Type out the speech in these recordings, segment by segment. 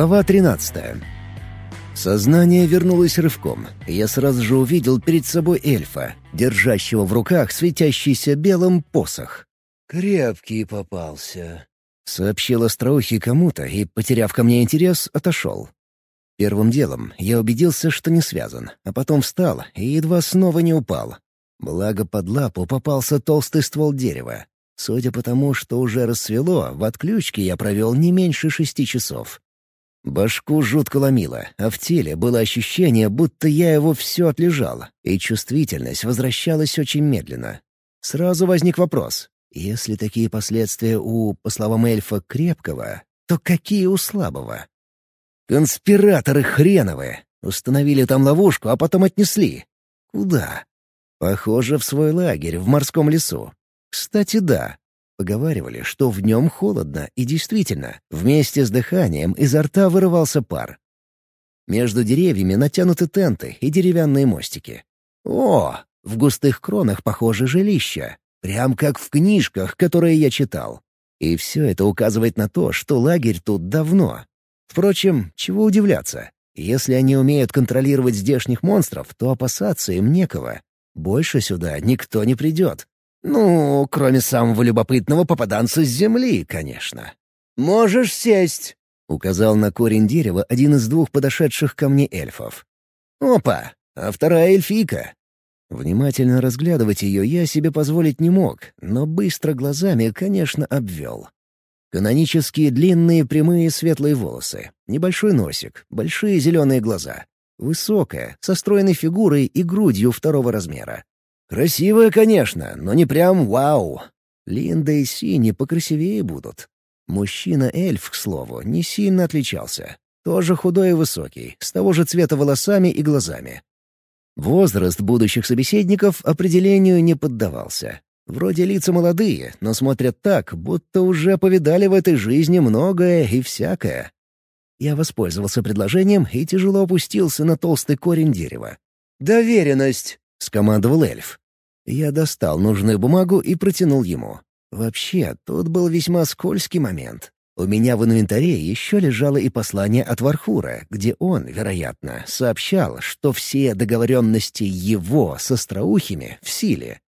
Глава 13. Сознание вернулось рывком, и я сразу же увидел перед собой эльфа, держащего в руках светящийся белым посох. «Крепкий попался», — сообщил остроухий кому-то и, потеряв ко мне интерес, отошел. Первым делом я убедился, что не связан, а потом встал и едва снова не упал. Благо под лапу попался толстый ствол дерева. Судя по тому, что уже рассвело, в отключке я провел не меньше шести часов. Башку жутко ломило, а в теле было ощущение, будто я его все отлежал, и чувствительность возвращалась очень медленно. Сразу возник вопрос. Если такие последствия у, по словам эльфа, крепкого, то какие у слабого? Конспираторы хреновы! Установили там ловушку, а потом отнесли. Куда? Похоже, в свой лагерь в морском лесу. Кстати, да, Поговаривали, что в нем холодно, и действительно, вместе с дыханием изо рта вырывался пар. Между деревьями натянуты тенты и деревянные мостики. О, в густых кронах похоже жилища. Прям как в книжках, которые я читал. И все это указывает на то, что лагерь тут давно. Впрочем, чего удивляться. Если они умеют контролировать здешних монстров, то опасаться им некого. Больше сюда никто не придет. Ну, кроме самого любопытного попаданца с земли, конечно. «Можешь сесть», — указал на корень дерева один из двух подошедших ко мне эльфов. «Опа! А вторая эльфийка!» Внимательно разглядывать ее я себе позволить не мог, но быстро глазами, конечно, обвел. Канонические длинные прямые светлые волосы, небольшой носик, большие зеленые глаза. Высокая, со стройной фигурой и грудью второго размера. Красивая, конечно, но не прям вау. Линда и Сини покрасивее будут. Мужчина-эльф, к слову, не сильно отличался. Тоже худой и высокий, с того же цвета волосами и глазами. Возраст будущих собеседников определению не поддавался. Вроде лица молодые, но смотрят так, будто уже повидали в этой жизни многое и всякое. Я воспользовался предложением и тяжело опустился на толстый корень дерева. «Доверенность!» — скомандовал эльф. Я достал нужную бумагу и протянул ему. Вообще, тут был весьма скользкий момент. У меня в инвентаре еще лежало и послание от Вархура, где он, вероятно, сообщал, что все договоренности его с остроухими в силе.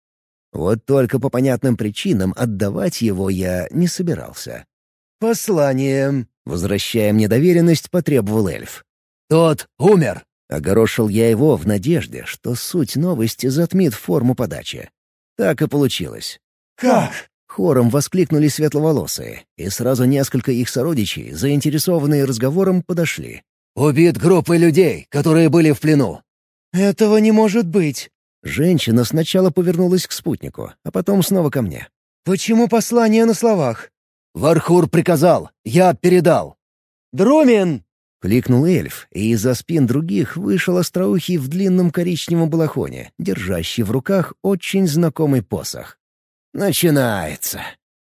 Вот только по понятным причинам отдавать его я не собирался. «Послание», — возвращая мне доверенность, потребовал эльф. «Тот умер», Огорошил я его в надежде, что суть новости затмит форму подачи. Так и получилось. «Как?» Хором воскликнули светловолосые, и сразу несколько их сородичей, заинтересованные разговором, подошли. «Убит группой людей, которые были в плену». «Этого не может быть». Женщина сначала повернулась к спутнику, а потом снова ко мне. «Почему послание на словах?» «Вархур приказал. Я передал». «Друмин!» — кликнул эльф, и из-за спин других вышел остроухий в длинном коричневом балахоне, держащий в руках очень знакомый посох. «Начинается!»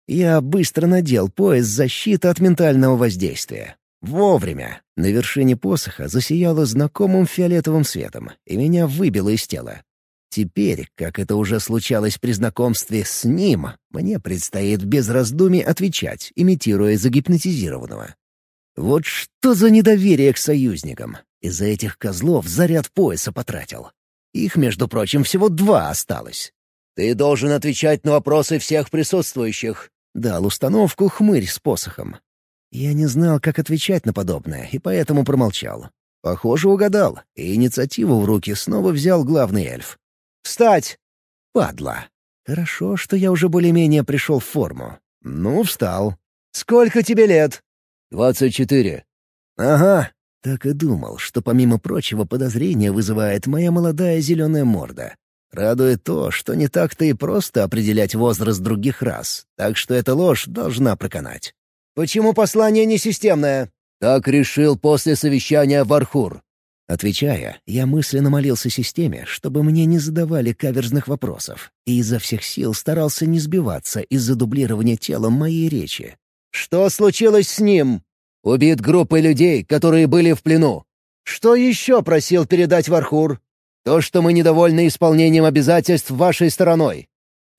Я быстро надел пояс защиты от ментального воздействия. Вовремя. На вершине посоха засияло знакомым фиолетовым светом, и меня выбило из тела. Теперь, как это уже случалось при знакомстве с ним, мне предстоит без раздумий отвечать, имитируя загипнотизированного. Вот что за недоверие к союзникам. Из-за этих козлов заряд пояса потратил. Их, между прочим, всего два осталось. «Ты должен отвечать на вопросы всех присутствующих», — дал установку хмырь с посохом. Я не знал, как отвечать на подобное, и поэтому промолчал. Похоже, угадал, и инициативу в руки снова взял главный эльф. «Встать!» «Падла. Хорошо, что я уже более-менее пришел в форму. Ну, встал». «Сколько тебе лет?» «Двадцать четыре». «Ага». Так и думал, что помимо прочего подозрения вызывает моя молодая зеленая морда. Радует то, что не так-то и просто определять возраст других рас, так что эта ложь должна проканать. «Почему послание несистемное?» «Так решил после совещания Вархур». Отвечая, я мысленно молился системе, чтобы мне не задавали каверзных вопросов, и изо всех сил старался не сбиваться из-за дублирования телом моей речи. «Что случилось с ним?» «Убит группой людей, которые были в плену». «Что еще просил передать Вархур?» «То, что мы недовольны исполнением обязательств вашей стороной».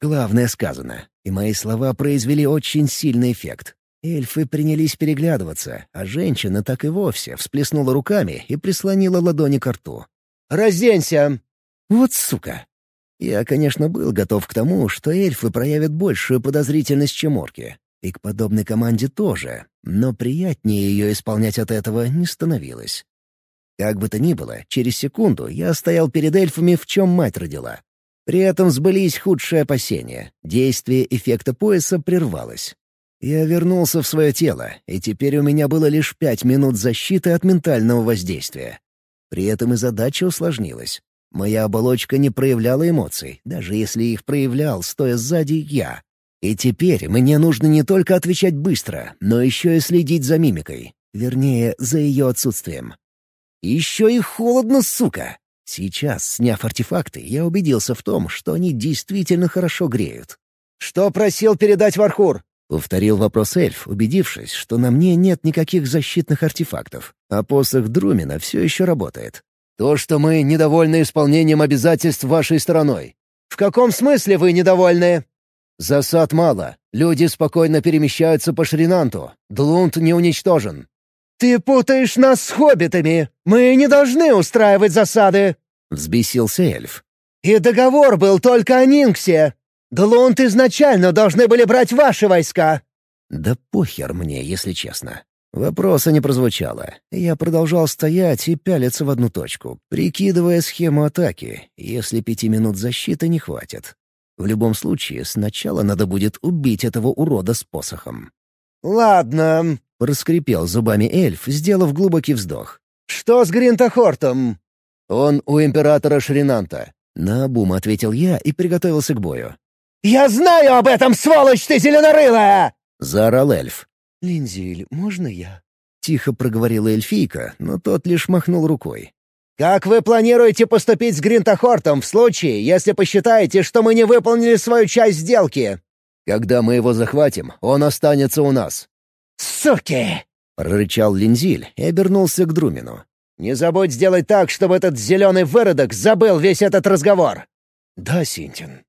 Главное сказано, и мои слова произвели очень сильный эффект. Эльфы принялись переглядываться, а женщина так и вовсе всплеснула руками и прислонила ладони к рту. «Разденься!» «Вот сука!» Я, конечно, был готов к тому, что эльфы проявят большую подозрительность, чем орки. И к подобной команде тоже, но приятнее ее исполнять от этого не становилось. Как бы то ни было, через секунду я стоял перед эльфами, в чем мать родила. При этом сбылись худшие опасения. Действие эффекта пояса прервалось. Я вернулся в свое тело, и теперь у меня было лишь пять минут защиты от ментального воздействия. При этом и задача усложнилась. Моя оболочка не проявляла эмоций, даже если их проявлял, стоя сзади, я. И теперь мне нужно не только отвечать быстро, но еще и следить за мимикой. Вернее, за ее отсутствием. Еще и холодно, сука! Сейчас, сняв артефакты, я убедился в том, что они действительно хорошо греют. «Что просил передать Вархур?» — повторил вопрос эльф, убедившись, что на мне нет никаких защитных артефактов, а посох Друмина все еще работает. «То, что мы недовольны исполнением обязательств вашей стороной». «В каком смысле вы недовольны?» «Засад мало. Люди спокойно перемещаются по Шринанту. Длунд не уничтожен». «Ты путаешь нас с хоббитами! Мы не должны устраивать засады!» — взбесился эльф. «И договор был только о Нингсе. Длунд изначально должны были брать ваши войска!» «Да похер мне, если честно. Вопроса не прозвучало. Я продолжал стоять и пялиться в одну точку, прикидывая схему атаки, если пяти минут защиты не хватит. В любом случае, сначала надо будет убить этого урода с посохом. «Ладно», — проскрипел зубами эльф, сделав глубокий вздох. «Что с Гринтохортом?» «Он у императора Шринанта», — наобум ответил я и приготовился к бою. «Я знаю об этом, сволочь ты зеленорылая!» — заорал эльф. «Линзиль, можно я?» — тихо проговорила эльфийка, но тот лишь махнул рукой. «Как вы планируете поступить с Гринтохортом в случае, если посчитаете, что мы не выполнили свою часть сделки?» «Когда мы его захватим, он останется у нас». «Суки!» — прорычал Линзиль и обернулся к Друмину. «Не забудь сделать так, чтобы этот зеленый выродок забыл весь этот разговор!» «Да, Синтин»,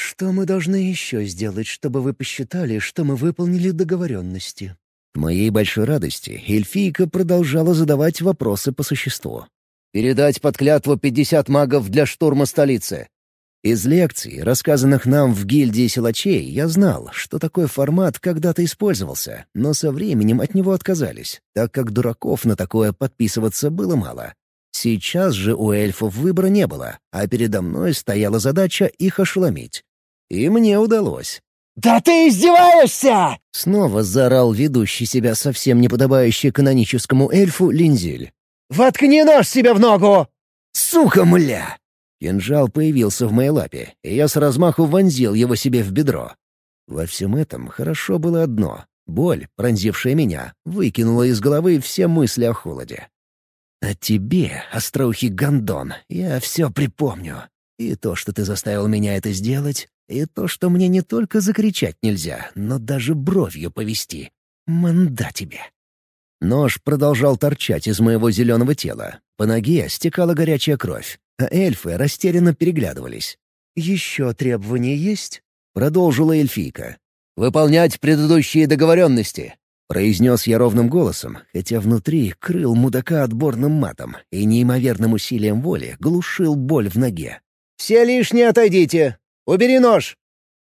«Что мы должны еще сделать, чтобы вы посчитали, что мы выполнили договоренности?» К моей большой радости эльфийка продолжала задавать вопросы по существу. «Передать под клятву пятьдесят магов для штурма столицы». Из лекций, рассказанных нам в гильдии силачей, я знал, что такой формат когда-то использовался, но со временем от него отказались, так как дураков на такое подписываться было мало. Сейчас же у эльфов выбора не было, а передо мной стояла задача их ошеломить. И мне удалось. «Да ты издеваешься!» — снова заорал ведущий себя совсем неподобающий каноническому эльфу Линзель. «Воткни нож себе в ногу!» «Сука, мля!» Кинжал появился в моей лапе, и я с размаху вонзил его себе в бедро. Во всем этом хорошо было одно — боль, пронзившая меня, выкинула из головы все мысли о холоде. «О тебе, остроухий гондон, я все припомню. И то, что ты заставил меня это сделать, и то, что мне не только закричать нельзя, но даже бровью повести. Манда тебе. Нож продолжал торчать из моего зеленого тела. По ноге стекала горячая кровь, а эльфы растерянно переглядывались. «Еще требования есть?» — продолжила эльфийка. «Выполнять предыдущие договоренности», — произнес я ровным голосом, хотя внутри крыл мудака отборным матом и неимоверным усилием воли глушил боль в ноге. «Все лишние отойдите! Убери нож!»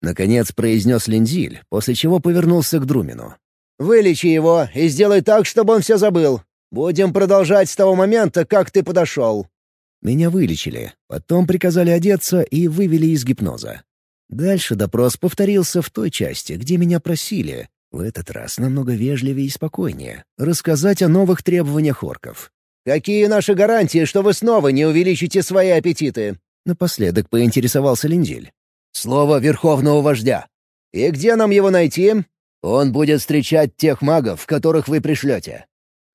Наконец произнес Линзиль, после чего повернулся к Друмину. «Вылечи его и сделай так, чтобы он все забыл. Будем продолжать с того момента, как ты подошел». Меня вылечили, потом приказали одеться и вывели из гипноза. Дальше допрос повторился в той части, где меня просили, в этот раз намного вежливее и спокойнее, рассказать о новых требованиях орков. «Какие наши гарантии, что вы снова не увеличите свои аппетиты?» Напоследок поинтересовался Линзиль. Слово верховного вождя. И где нам его найти? Он будет встречать тех магов, которых вы пришлете.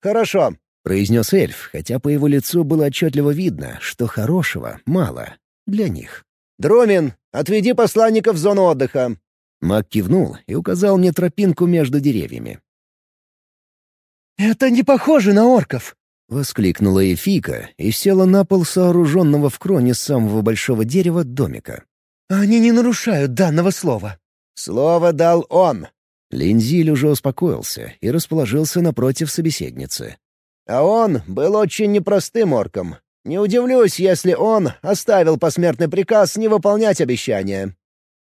Хорошо, — произнес эльф, хотя по его лицу было отчетливо видно, что хорошего мало для них. «Дромин, отведи посланника в зону отдыха». Маг кивнул и указал мне тропинку между деревьями. «Это не похоже на орков!» — воскликнула Эфика и села на пол сооруженного в кроне самого большого дерева домика. Они не нарушают данного слова». «Слово дал он». Линзиль уже успокоился и расположился напротив собеседницы. «А он был очень непростым орком. Не удивлюсь, если он оставил посмертный приказ не выполнять обещания».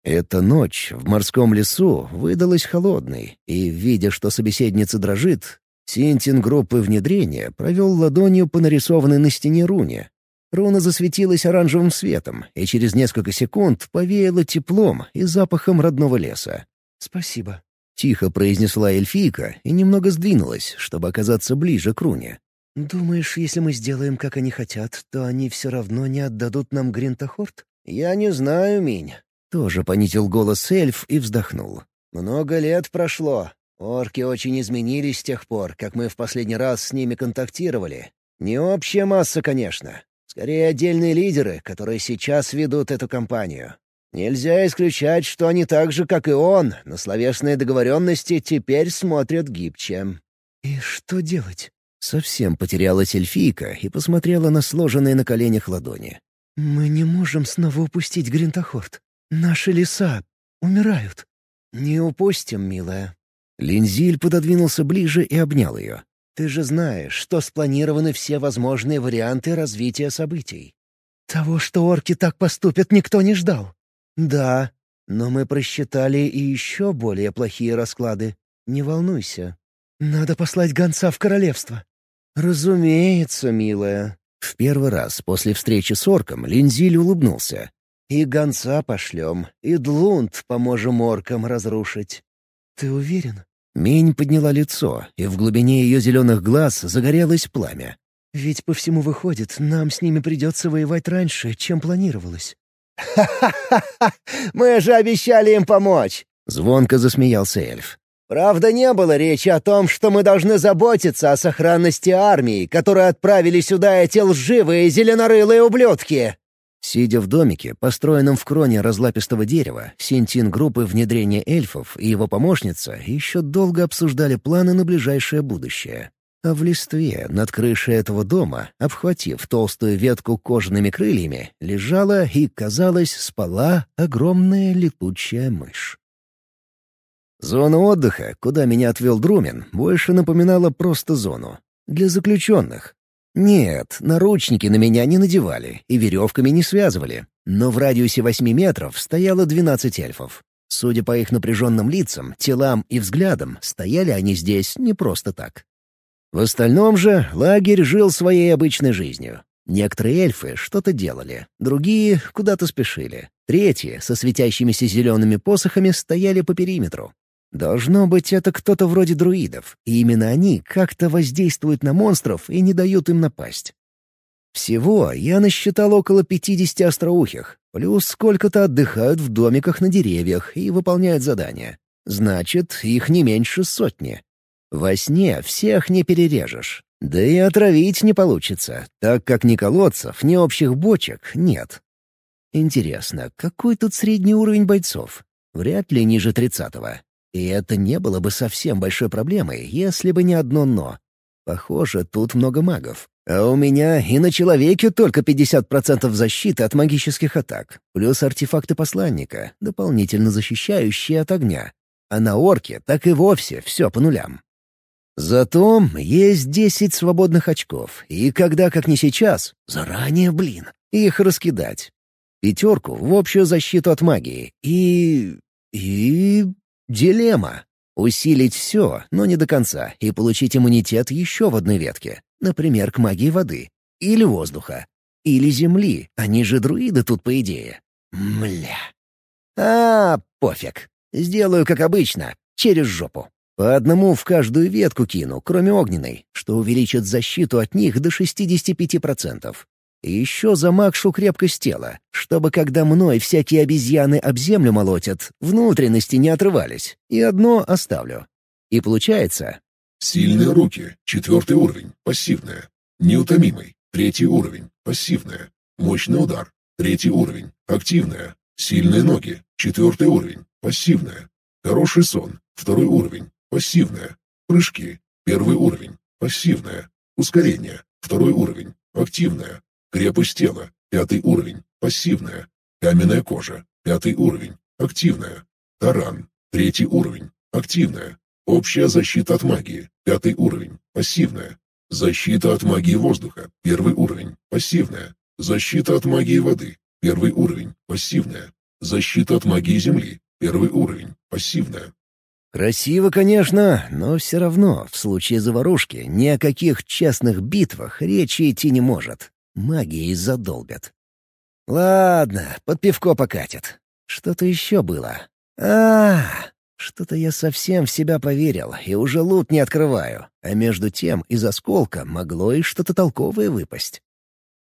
Эта ночь в морском лесу выдалась холодной, и, видя, что собеседница дрожит, Синтин группы внедрения провел ладонью по нарисованной на стене руне. Руна засветилась оранжевым светом, и через несколько секунд повеяло теплом и запахом родного леса. «Спасибо», — тихо произнесла эльфийка и немного сдвинулась, чтобы оказаться ближе к руне. «Думаешь, если мы сделаем, как они хотят, то они все равно не отдадут нам Гринтохорд?» «Я не знаю, Минь». Тоже понизил голос эльф и вздохнул. «Много лет прошло. Орки очень изменились с тех пор, как мы в последний раз с ними контактировали. Не общая масса, конечно. Скорее, отдельные лидеры, которые сейчас ведут эту кампанию. Нельзя исключать, что они так же, как и он, на словесные договоренности теперь смотрят гибче. «И что делать?» Совсем потерялась эльфийка и посмотрела на сложенные на коленях ладони. «Мы не можем снова упустить Гринтохорд. Наши леса умирают». «Не упустим, милая. Линзиль пододвинулся ближе и обнял ее. «Ты же знаешь, что спланированы все возможные варианты развития событий». «Того, что орки так поступят, никто не ждал». «Да, но мы просчитали и еще более плохие расклады. Не волнуйся». «Надо послать гонца в королевство». «Разумеется, милая». В первый раз после встречи с орком Линзиль улыбнулся. «И гонца пошлем, и Длунд поможем оркам разрушить». «Ты уверен?» Мень подняла лицо, и в глубине ее зеленых глаз загорелось пламя. «Ведь по всему выходит, нам с ними придется воевать раньше, чем планировалось». «Ха-ха-ха! Мы же обещали им помочь!» — звонко засмеялся эльф. «Правда, не было речи о том, что мы должны заботиться о сохранности армии, которую отправили сюда эти лживые зеленорылые ублюдки!» Сидя в домике, построенном в кроне разлапистого дерева, Синтин группы внедрения эльфов и его помощница еще долго обсуждали планы на ближайшее будущее. А в листве над крышей этого дома, обхватив толстую ветку кожаными крыльями, лежала и, казалось, спала огромная летучая мышь. Зона отдыха, куда меня отвел Друмин, больше напоминала просто зону. Для заключенных, нет, наручники на меня не надевали и веревками не связывали. Но в радиусе восьми метров стояло двенадцать эльфов. Судя по их напряженным лицам, телам и взглядам, стояли они здесь не просто так. В остальном же лагерь жил своей обычной жизнью. Некоторые эльфы что-то делали, другие куда-то спешили. Третьи, со светящимися зелеными посохами, стояли по периметру. Должно быть, это кто-то вроде друидов, и именно они как-то воздействуют на монстров и не дают им напасть. Всего я насчитал около пятидесяти остроухих, плюс сколько-то отдыхают в домиках на деревьях и выполняют задания. Значит, их не меньше сотни. Во сне всех не перережешь. Да и отравить не получится, так как ни колодцев, ни общих бочек нет. Интересно, какой тут средний уровень бойцов? Вряд ли ниже тридцатого. И это не было бы совсем большой проблемой, если бы не одно «но». Похоже, тут много магов. А у меня и на человеке только 50% защиты от магических атак, плюс артефакты посланника, дополнительно защищающие от огня. А на орке так и вовсе все по нулям. Зато есть 10 свободных очков, и когда, как не сейчас, заранее, блин, их раскидать. Пятерку в общую защиту от магии и... и... Дилемма. Усилить все, но не до конца, и получить иммунитет еще в одной ветке. Например, к магии воды. Или воздуха. Или земли. Они же друиды тут, по идее. Мля. А, пофиг. Сделаю, как обычно, через жопу. По одному в каждую ветку кину, кроме огненной, что увеличит защиту от них до 65%. И еще замакшу крепкость тела, чтобы когда мной всякие обезьяны об землю молотят, внутренности не отрывались, и одно оставлю. И получается... Сильные руки, четвертый уровень, пассивная. Неутомимый, третий уровень, пассивная. Мощный удар, третий уровень, активная. Сильные ноги, четвертый уровень, пассивная. Хороший сон, второй уровень, пассивная. Прыжки, первый уровень, пассивная. Ускорение, второй уровень, активная. Крепость тела – пятый уровень, пассивная. Каменная кожа – пятый уровень, активная. Таран – третий уровень, Активная. Общая защита от магии. Пятый уровень. Пассивная. Защита от магии воздуха. Первый уровень. Пассивная. Защита от магии воды. Первый уровень. Пассивная. Защита от магии земли. Первый уровень. Пассивная. Красиво, конечно, но все равно в случае заварушки ни о каких честных битвах речи идти не может. Магией задолбят. Ладно, под пивко покатит. Что-то еще было. а, Что-то я совсем в себя поверил и уже лут не открываю, а между тем из осколка могло и что-то толковое выпасть.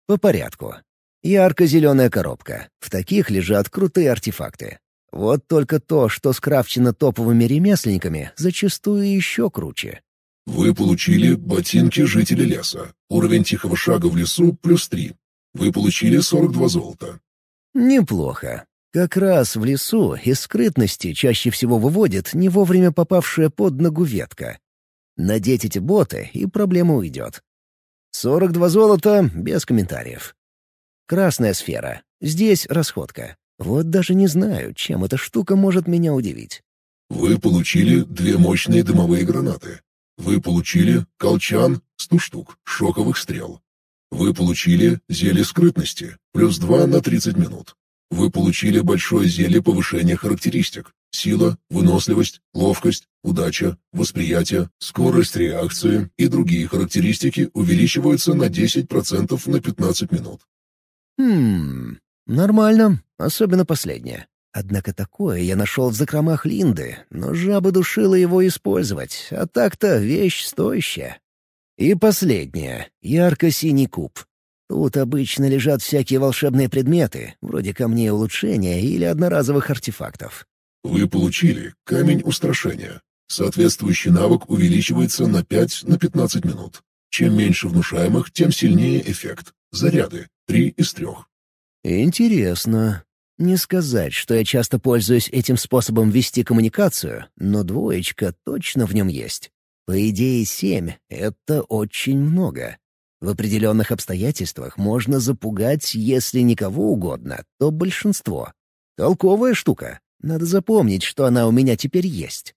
По порядку. Ярко-зеленая коробка. В таких лежат крутые артефакты. Вот только то, что скрафчено топовыми ремесленниками, зачастую еще круче. Вы получили ботинки жителя леса. Уровень тихого шага в лесу плюс три. Вы получили 42 золота. Неплохо. Как раз в лесу из скрытности чаще всего выводит не вовремя попавшая под ногу ветка. Надеть эти боты, и проблема уйдет. 42 золота — без комментариев. Красная сфера. Здесь расходка. Вот даже не знаю, чем эта штука может меня удивить. Вы получили две мощные дымовые гранаты. Вы получили колчан 100 штук шоковых стрел. Вы получили зелье скрытности, плюс 2 на 30 минут. Вы получили большое зелье повышения характеристик. Сила, выносливость, ловкость, удача, восприятие, скорость реакции и другие характеристики увеличиваются на 10% на 15 минут. Хм, нормально. Особенно последнее. Однако такое я нашел в закромах Линды, но жаба душила его использовать, а так-то вещь стоящая. И последнее — ярко-синий куб. Тут обычно лежат всякие волшебные предметы, вроде камней улучшения или одноразовых артефактов. Вы получили камень устрашения. Соответствующий навык увеличивается на 5 на 15 минут. Чем меньше внушаемых, тем сильнее эффект. Заряды — 3 из 3. Интересно. Не сказать, что я часто пользуюсь этим способом вести коммуникацию, но двоечка точно в нем есть. По идее, семь — это очень много. В определенных обстоятельствах можно запугать, если никого угодно, то большинство. Толковая штука. Надо запомнить, что она у меня теперь есть.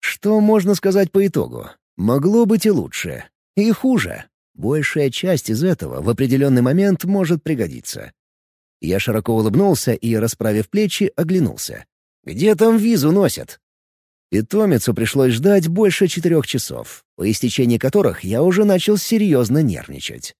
Что можно сказать по итогу? Могло быть и лучше. И хуже. Большая часть из этого в определенный момент может пригодиться. Я широко улыбнулся и, расправив плечи, оглянулся. «Где там визу носят?» Питомицу пришлось ждать больше четырех часов, по истечении которых я уже начал серьезно нервничать.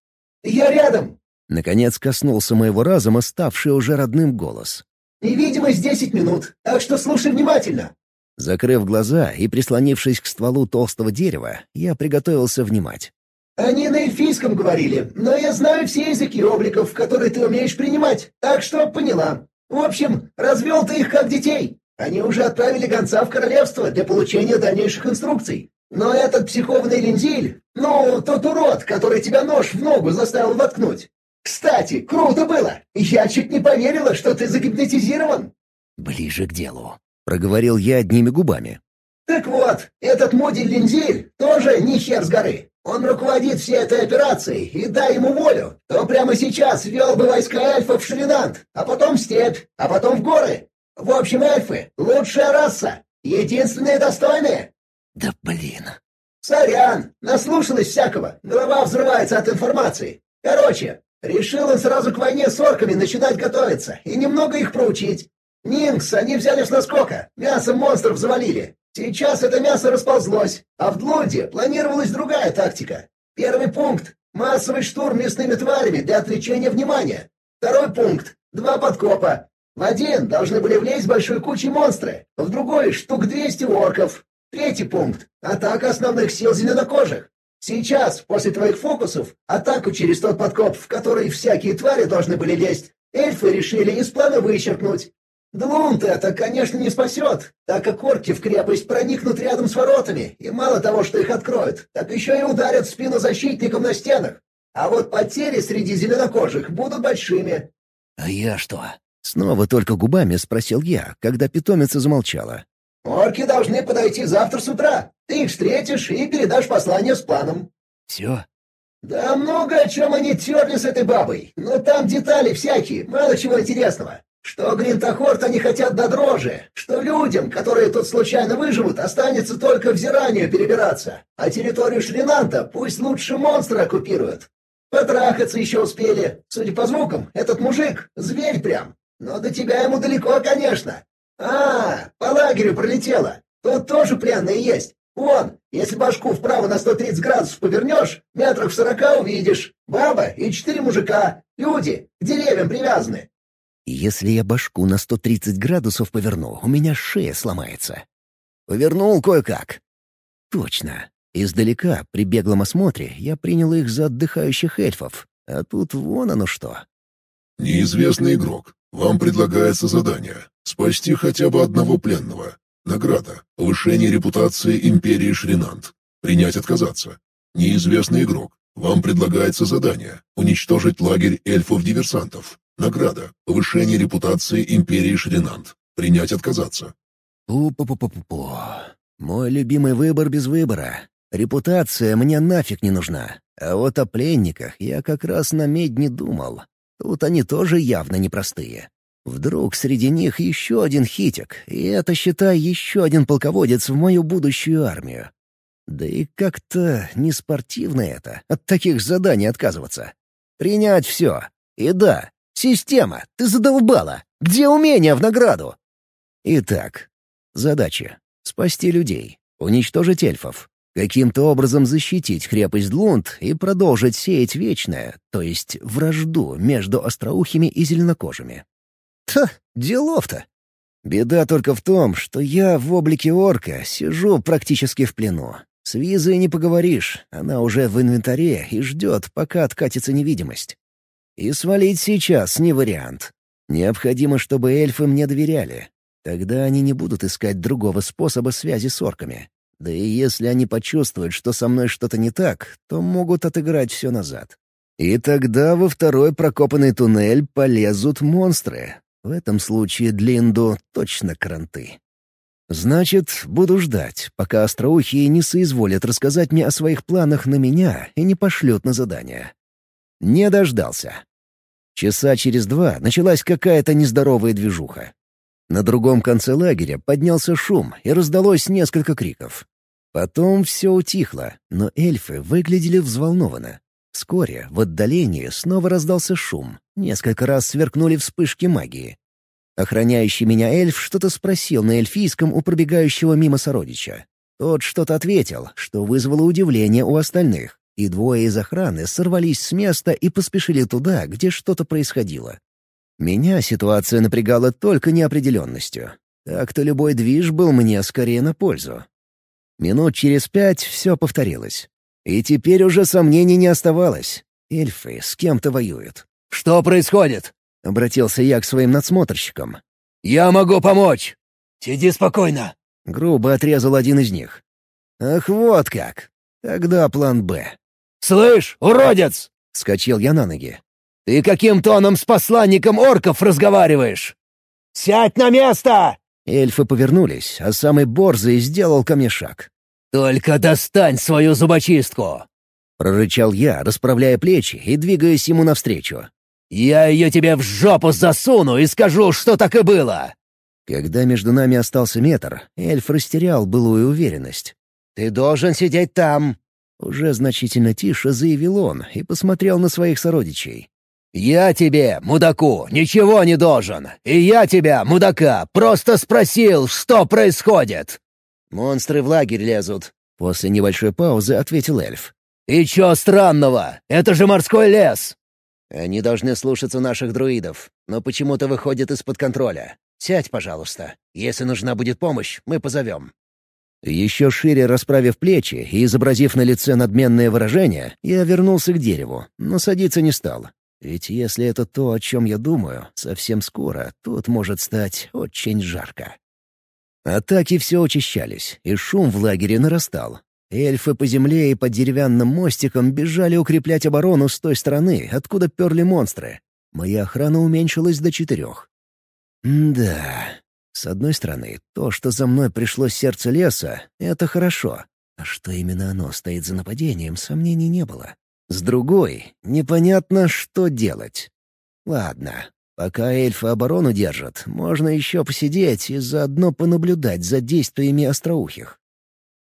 «Я рядом!» Наконец коснулся моего разума, ставший уже родным голос. «Невидимость десять минут, так что слушай внимательно!» Закрыв глаза и прислонившись к стволу толстого дерева, я приготовился внимать. Они на эльфийском говорили, но я знаю все языки обликов, которые ты умеешь принимать, так что поняла. В общем, развел ты их как детей. Они уже отправили гонца в королевство для получения дальнейших инструкций. Но этот психованный линзиль, ну, тот урод, который тебя нож в ногу заставил воткнуть. Кстати, круто было. Я чуть не поверила, что ты загипнотизирован. Ближе к делу. Проговорил я одними губами. Так вот, этот модиль линзиль тоже не хер с горы. Он руководит всей этой операцией, и дай ему волю, то прямо сейчас вел бы войска эльфов в Шринант, а потом в степь, а потом в горы. В общем, эльфы — лучшая раса, единственные достойные. Да блин. Сорян, наслушалась всякого, голова взрывается от информации. Короче, решил он сразу к войне с орками начинать готовиться и немного их проучить. Нинкс они взяли с наскока, мясом монстров завалили, Сейчас это мясо расползлось, а в Длунде планировалась другая тактика. Первый пункт — массовый штурм мясными тварями для отвлечения внимания. Второй пункт — два подкопа. В один должны были влезть большой кучей монстры, в другой — штук 200 орков. Третий пункт — атака основных сил зеленокожих. Сейчас, после твоих фокусов, атаку через тот подкоп, в который всякие твари должны были лезть, эльфы решили из плана вычеркнуть. Двум-то это, конечно, не спасет, так как орки в крепость проникнут рядом с воротами, и мало того, что их откроют, так еще и ударят в спину защитникам на стенах. А вот потери среди зеленокожих будут большими. — А я что? — снова только губами спросил я, когда питомица замолчала. — Орки должны подойти завтра с утра. Ты их встретишь и передашь послание с планом. — Все? — Да много о чем они терли с этой бабой, но там детали всякие, мало чего интересного. Что Гринтохорт они хотят до дрожи, что людям, которые тут случайно выживут, останется только в Зиранию перебираться, а территорию Шринанта пусть лучше монстры оккупируют. Потрахаться еще успели. Судя по звукам, этот мужик — зверь прям. Но до тебя ему далеко, конечно. А, по лагерю пролетело. Тут тоже пленные есть. Вон, если башку вправо на 130 градусов повернешь, метрах в сорока увидишь. Баба и четыре мужика. Люди, к деревьям привязаны. Если я башку на 130 градусов поверну, у меня шея сломается. Повернул кое-как. Точно. Издалека, при беглом осмотре, я принял их за отдыхающих эльфов. А тут вон оно что. Неизвестный игрок. Вам предлагается задание — спасти хотя бы одного пленного. Награда — повышение репутации Империи Шринант. Принять отказаться. Неизвестный игрок. Вам предлагается задание — уничтожить лагерь эльфов-диверсантов. Награда — повышение репутации Империи Шринант. Принять отказаться. Пу-пу-пу-пу-пу. Мой любимый выбор без выбора. Репутация мне нафиг не нужна. А вот о пленниках я как раз на медь не думал. Тут они тоже явно непростые. Вдруг среди них еще один хитик, и это, считай, еще один полководец в мою будущую армию. Да и как-то не спортивно это, от таких заданий отказываться. Принять все. И да, система, ты задолбала. Где умения в награду? Итак, задача — спасти людей, уничтожить эльфов, каким-то образом защитить крепость Длунд и продолжить сеять вечное, то есть вражду между остроухими и зеленокожими. Ха, делов-то! Беда только в том, что я в облике орка сижу практически в плену. С визой не поговоришь, она уже в инвентаре и ждет, пока откатится невидимость. И свалить сейчас не вариант. Необходимо, чтобы эльфы мне доверяли. Тогда они не будут искать другого способа связи с орками. Да и если они почувствуют, что со мной что-то не так, то могут отыграть все назад. И тогда во второй прокопанный туннель полезут монстры. В этом случае Длинду точно кранты. Значит, буду ждать, пока остроухие не соизволят рассказать мне о своих планах на меня и не пошлют на задание. Не дождался. Часа через два началась какая-то нездоровая движуха. На другом конце лагеря поднялся шум, и раздалось несколько криков. Потом все утихло, но эльфы выглядели взволнованно. Вскоре в отдалении снова раздался шум. Несколько раз сверкнули вспышки магии. Охраняющий меня эльф что-то спросил на эльфийском у пробегающего мимо сородича. Тот что-то ответил, что вызвало удивление у остальных, и двое из охраны сорвались с места и поспешили туда, где что-то происходило. Меня ситуация напрягала только неопределенностью. Так-то любой движ был мне скорее на пользу. Минут через пять все повторилось. И теперь уже сомнений не оставалось. Эльфы с кем-то воюют. «Что происходит?» — обратился я к своим надсмотрщикам. «Я могу помочь!» «Сиди спокойно!» — грубо отрезал один из них. «Ах, вот как! Тогда план «Б». «Слышь, уродец!» — вскочил я на ноги. «Ты каким тоном с посланником орков разговариваешь?» «Сядь на место!» Эльфы повернулись, а самый борзый сделал ко мне шаг. «Только достань свою зубочистку!» Прорычал я, расправляя плечи и двигаясь ему навстречу. «Я ее тебе в жопу засуну и скажу, что так и было!» Когда между нами остался метр, эльф растерял былую уверенность. «Ты должен сидеть там!» Уже значительно тише заявил он и посмотрел на своих сородичей. «Я тебе, мудаку, ничего не должен. И я тебя, мудака, просто спросил, что происходит!» «Монстры в лагерь лезут», — после небольшой паузы ответил эльф. «И чё странного? Это же морской лес!» «Они должны слушаться наших друидов, но почему-то выходят из-под контроля. Сядь, пожалуйста. Если нужна будет помощь, мы позовем». Еще шире расправив плечи и изобразив на лице надменное выражение, я вернулся к дереву, но садиться не стал. Ведь если это то, о чем я думаю, совсем скоро тут может стать очень жарко. Атаки все учащались, и шум в лагере нарастал. Эльфы по земле и под деревянным мостиком бежали укреплять оборону с той стороны, откуда перли монстры. Моя охрана уменьшилась до четырех. Да, с одной стороны, то, что за мной пришло сердце леса, — это хорошо. А что именно оно стоит за нападением, сомнений не было. С другой, непонятно, что делать. Ладно, Пока эльфы оборону держат, можно еще посидеть и заодно понаблюдать за действиями остроухих.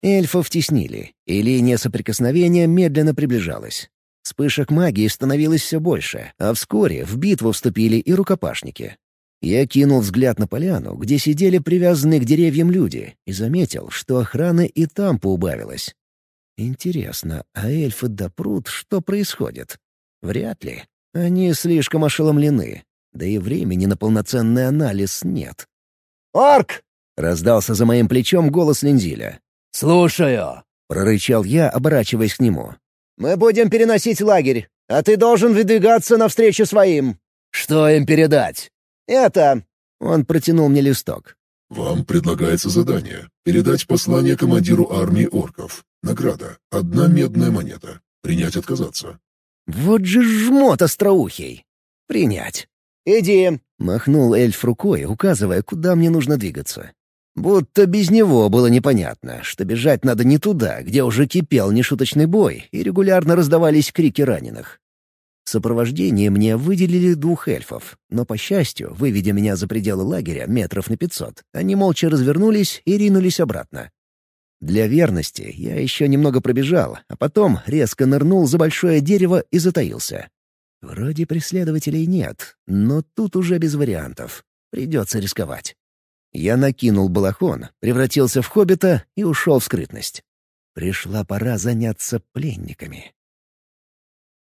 Эльфов теснили, и линия соприкосновения медленно приближалась. Вспышек магии становилось все больше, а вскоре в битву вступили и рукопашники. Я кинул взгляд на поляну, где сидели привязанные к деревьям люди, и заметил, что охраны и там поубавилось. Интересно, а эльфы допрут, что происходит? Вряд ли. Они слишком ошеломлены. Да и времени на полноценный анализ нет. «Орк!» — раздался за моим плечом голос Линзиля. «Слушаю!» — прорычал я, оборачиваясь к нему. «Мы будем переносить лагерь, а ты должен выдвигаться навстречу своим». «Что им передать?» «Это...» — он протянул мне листок. «Вам предлагается задание — передать послание командиру армии орков. Награда — одна медная монета. Принять отказаться». «Вот же жмот остроухий!» «Принять». «Иди!» — махнул эльф рукой, указывая, куда мне нужно двигаться. Будто без него было непонятно, что бежать надо не туда, где уже кипел нешуточный бой, и регулярно раздавались крики раненых. В сопровождении мне выделили двух эльфов, но, по счастью, выведя меня за пределы лагеря метров на пятьсот, они молча развернулись и ринулись обратно. Для верности я еще немного пробежал, а потом резко нырнул за большое дерево и затаился. Вроде преследователей нет, но тут уже без вариантов. Придется рисковать. Я накинул балахон, превратился в хоббита и ушел в скрытность. Пришла пора заняться пленниками.